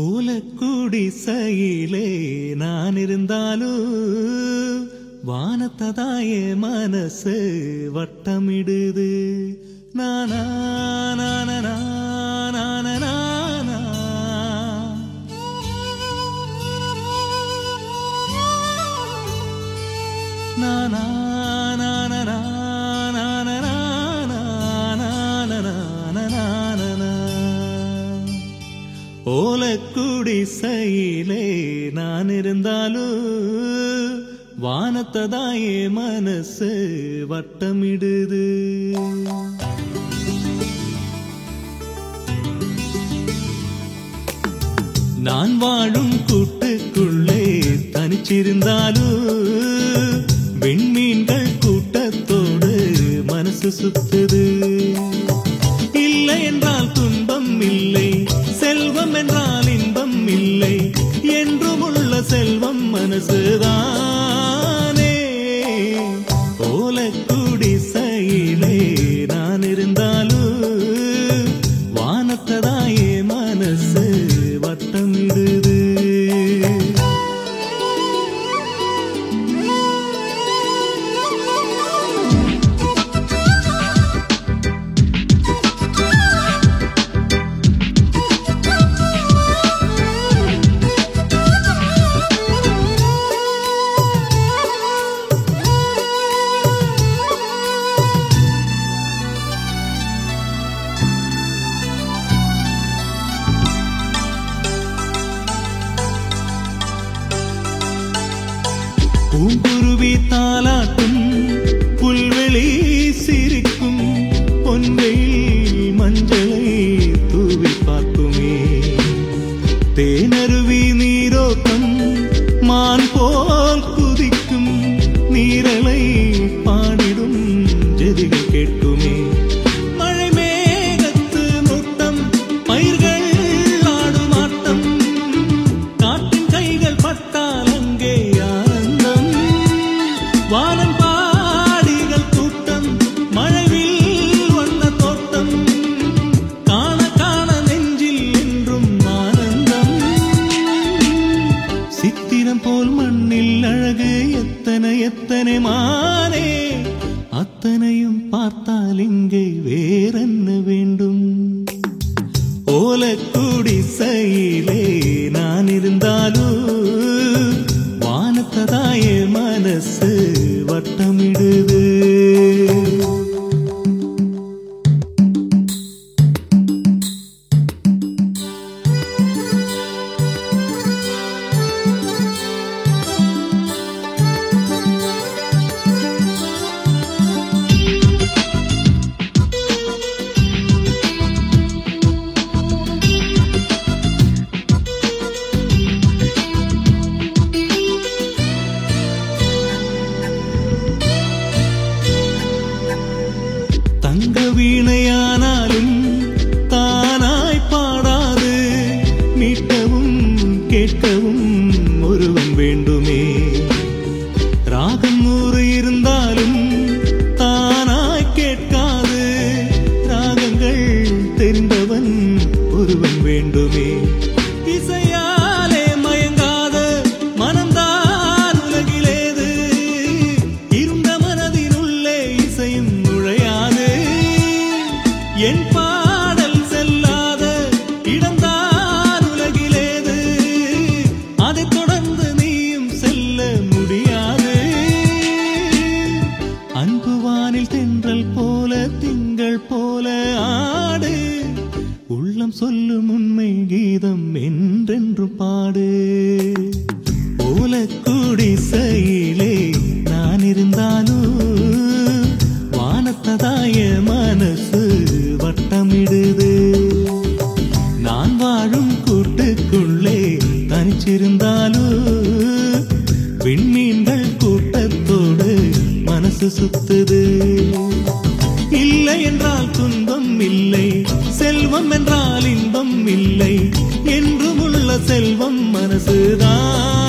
ஓலக்குடிசையிலே நான் இருந்தாலும் வானத்ததாய மனசு வட்டமிடுது. நானா நானா நானா நானா ஓலக்குடிசையிலே நான் இருந்தாலும் வானத்ததாயே மனசு வட்டமிடுது. நான் வாழும் கூட்டுக்குள்ளே தனிச்சிருந்தாலும் விண்மீன்கள் கூட்டத்தோடு மனசு சுத்துது. பயிர்கள் ஆடும் ஆட்டம். காட்டின் கைகள் பட்டால் அங்கே ஆனந்தம் வானம் பாடிகள் கூட்டம் மழைவில் வண்ண தோட்டம். காண காண நெஞ்சில் என்றும் ஆனந்தம். சித்திரம் போல் மண்ணில் அழகு எத்தனை எத்தனை மானே. அத்தனையும் பார்த்தால் இங்கே வேற ஓலக்குடிசையிலே நான் இருந்தாலும் வானத்ததாய மனசு வட்டமிடுது. வட்டமிடுது நான் வாழும் கூட்டுக்குள்ளே தனிச்சிருந்தாலும் விண்மீன்கள் கூட்டத்தோடு மனசு சுத்துது. இல்லை என்றால் துன்பம் இல்லை செல்வம் என்றால் இன்பம் இல்லை என்றும் உள்ள செல்வம் மனசுதான்.